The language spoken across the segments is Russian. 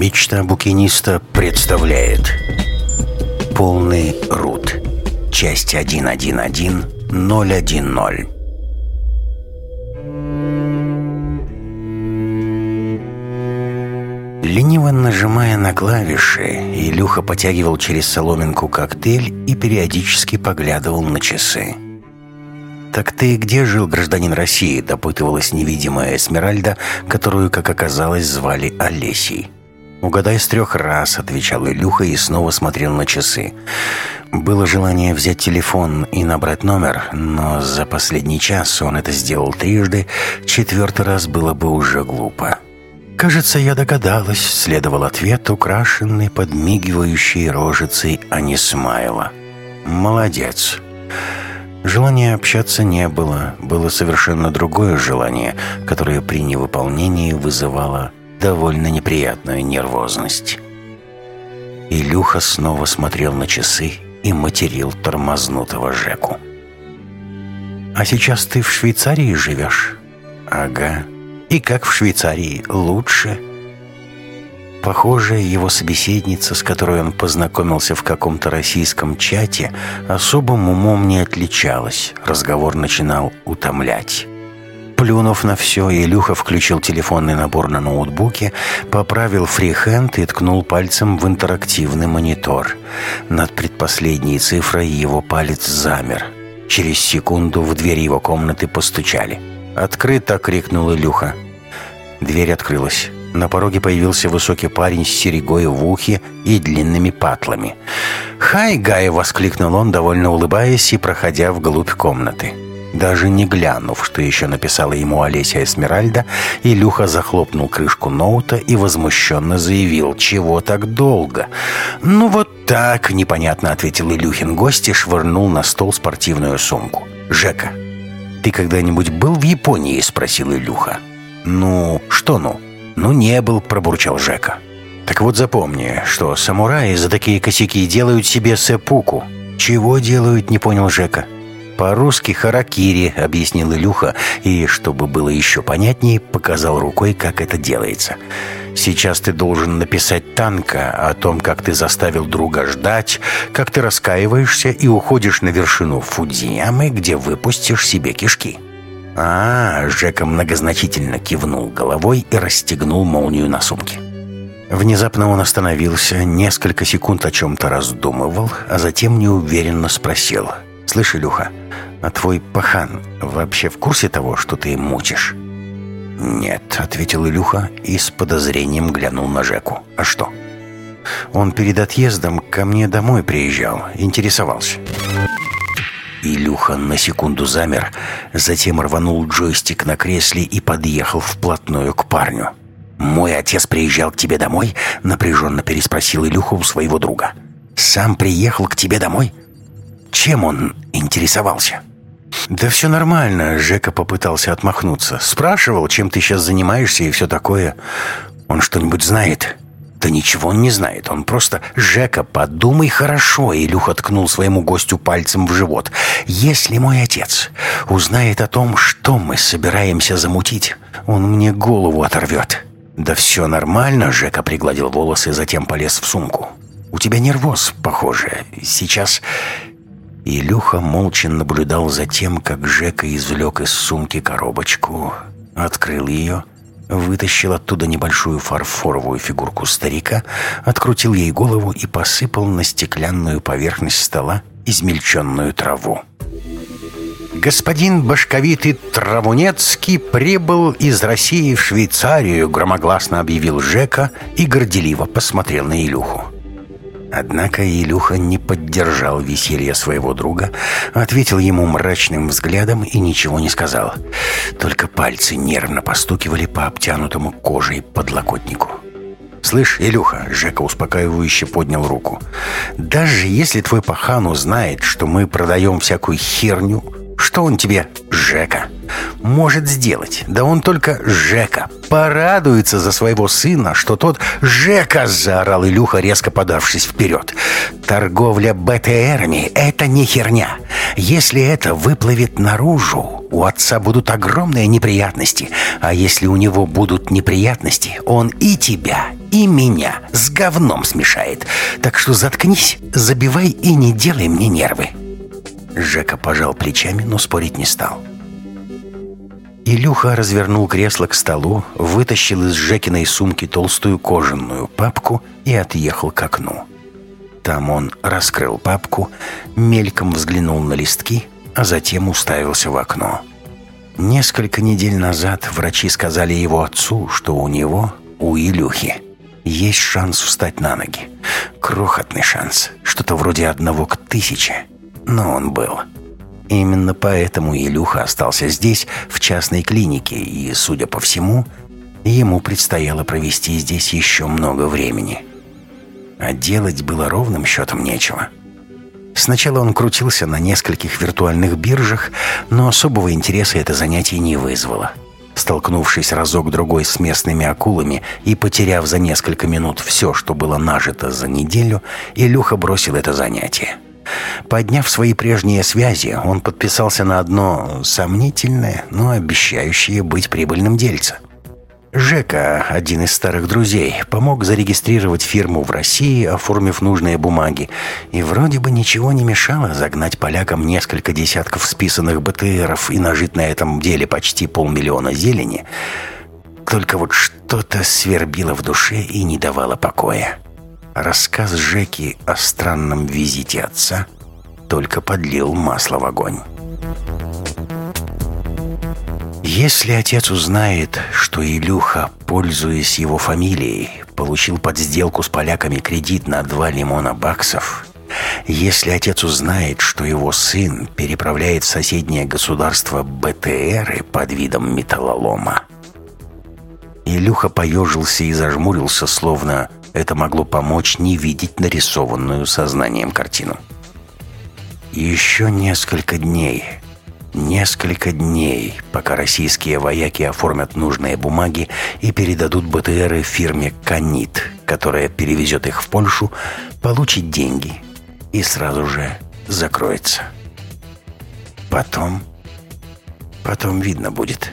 Мечта букиниста представляет Полный рут Часть 1.1.1.0.1.0 Лениво нажимая на клавиши, Илюха потягивал через соломинку коктейль и периодически поглядывал на часы. «Так ты где жил, гражданин России?» – допытывалась невидимая Эсмеральда, которую, как оказалось, звали Олесей. «Угадай с трех раз», — отвечал Илюха и снова смотрел на часы. Было желание взять телефон и набрать номер, но за последний час он это сделал трижды, четвертый раз было бы уже глупо. «Кажется, я догадалась», — следовал ответ, украшенный подмигивающей рожицей Анисмайла. «Молодец». Желания общаться не было, было совершенно другое желание, которое при невыполнении вызывало довольно неприятную нервозность. Илюха снова смотрел на часы и материл тормознутого Жеку. «А сейчас ты в Швейцарии живешь?» «Ага. И как в Швейцарии? Лучше?» Похоже, его собеседница, с которой он познакомился в каком-то российском чате, особым умом не отличалась. Разговор начинал утомлять. Плюнув на все, Илюха включил телефонный набор на ноутбуке, поправил фрихенд и ткнул пальцем в интерактивный монитор. Над предпоследней цифрой его палец замер. Через секунду в дверь его комнаты постучали. «Открыто!» — крикнул Илюха. Дверь открылась. На пороге появился высокий парень с серегой в ухе и длинными патлами. «Хай, Гай!» — воскликнул он, довольно улыбаясь и проходя вглубь комнаты. Даже не глянув, что еще написала ему Олеся Эсмеральда, Илюха захлопнул крышку ноута и возмущенно заявил, чего так долго. «Ну вот так», — непонятно ответил Илюхин гость и швырнул на стол спортивную сумку. «Жека, ты когда-нибудь был в Японии?» — спросил Илюха. «Ну, что ну?» «Ну, не был», — пробурчал Жека. «Так вот запомни, что самураи за такие косяки делают себе сэпуку». «Чего делают?» — не понял Жека. «По-русски харакири», — объяснил Илюха, и, чтобы было еще понятнее, показал рукой, как это делается. «Сейчас ты должен написать танка о том, как ты заставил друга ждать, как ты раскаиваешься и уходишь на вершину Фудзиямы, где выпустишь себе кишки». «А, -а Жека многозначительно кивнул головой и расстегнул молнию на сумке. Внезапно он остановился, несколько секунд о чем-то раздумывал, а затем неуверенно спросил. «Слышь, Илюха, а твой пахан вообще в курсе того, что ты мучишь?» «Нет», — ответил Илюха и с подозрением глянул на Жеку. «А что?» «Он перед отъездом ко мне домой приезжал, интересовался». Илюха на секунду замер, затем рванул джойстик на кресле и подъехал вплотную к парню. «Мой отец приезжал к тебе домой?» — напряженно переспросил Илюха у своего друга. «Сам приехал к тебе домой?» Чем он интересовался? «Да все нормально», — Жека попытался отмахнуться. «Спрашивал, чем ты сейчас занимаешься и все такое. Он что-нибудь знает?» «Да ничего он не знает. Он просто... Жека, подумай хорошо!» Илюха ткнул своему гостю пальцем в живот. «Если мой отец узнает о том, что мы собираемся замутить, он мне голову оторвет». «Да все нормально», — Жека пригладил волосы, затем полез в сумку. «У тебя нервоз, похоже. Сейчас Илюха молча наблюдал за тем, как Жека извлек из сумки коробочку, открыл ее, вытащил оттуда небольшую фарфоровую фигурку старика, открутил ей голову и посыпал на стеклянную поверхность стола измельченную траву. «Господин башковитый Травунецкий прибыл из России в Швейцарию», громогласно объявил Жека и горделиво посмотрел на Илюху. Однако Илюха не поддержал веселье своего друга, ответил ему мрачным взглядом и ничего не сказал. Только пальцы нервно постукивали по обтянутому кожей подлокотнику. «Слышь, Илюха», — Жека успокаивающе поднял руку, «даже если твой пахан узнает, что мы продаем всякую херню, что он тебе, Жека, может сделать? Да он только Жека. Порадуется за своего сына, что тот Жека, заорал Илюха, резко подавшись вперед. Торговля БТРами — это не херня. Если это выплывет наружу, у отца будут огромные неприятности. А если у него будут неприятности, он и тебя, и меня с говном смешает. Так что заткнись, забивай и не делай мне нервы». Жека пожал плечами, но спорить не стал. Илюха развернул кресло к столу, вытащил из Жекиной сумки толстую кожаную папку и отъехал к окну. Там он раскрыл папку, мельком взглянул на листки, а затем уставился в окно. Несколько недель назад врачи сказали его отцу, что у него, у Илюхи, есть шанс встать на ноги. Крохотный шанс, что-то вроде одного к тысяче, но он был. Именно поэтому Илюха остался здесь, в частной клинике, и, судя по всему, ему предстояло провести здесь еще много времени. А делать было ровным счетом нечего. Сначала он крутился на нескольких виртуальных биржах, но особого интереса это занятие не вызвало. Столкнувшись разок-другой с местными акулами и потеряв за несколько минут все, что было нажито за неделю, Илюха бросил это занятие. Подняв свои прежние связи, он подписался на одно сомнительное, но обещающее быть прибыльным дельце. Жека, один из старых друзей, помог зарегистрировать фирму в России, оформив нужные бумаги. И вроде бы ничего не мешало загнать полякам несколько десятков списанных БТРов и нажить на этом деле почти полмиллиона зелени. Только вот что-то свербило в душе и не давало покоя. Рассказ Жеки о странном визите отца только подлил масло в огонь. Если отец узнает, что Илюха, пользуясь его фамилией, получил под сделку с поляками кредит на 2 лимона баксов, если отец узнает, что его сын переправляет в соседнее государство БТРы под видом металлолома, Илюха поежился и зажмурился, словно это могло помочь не видеть нарисованную сознанием картину. Еще несколько дней, несколько дней, пока российские вояки оформят нужные бумаги и передадут БТРы фирме «Канит», которая перевезет их в Польшу, получит деньги и сразу же закроется. Потом... Потом видно будет.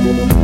Bye.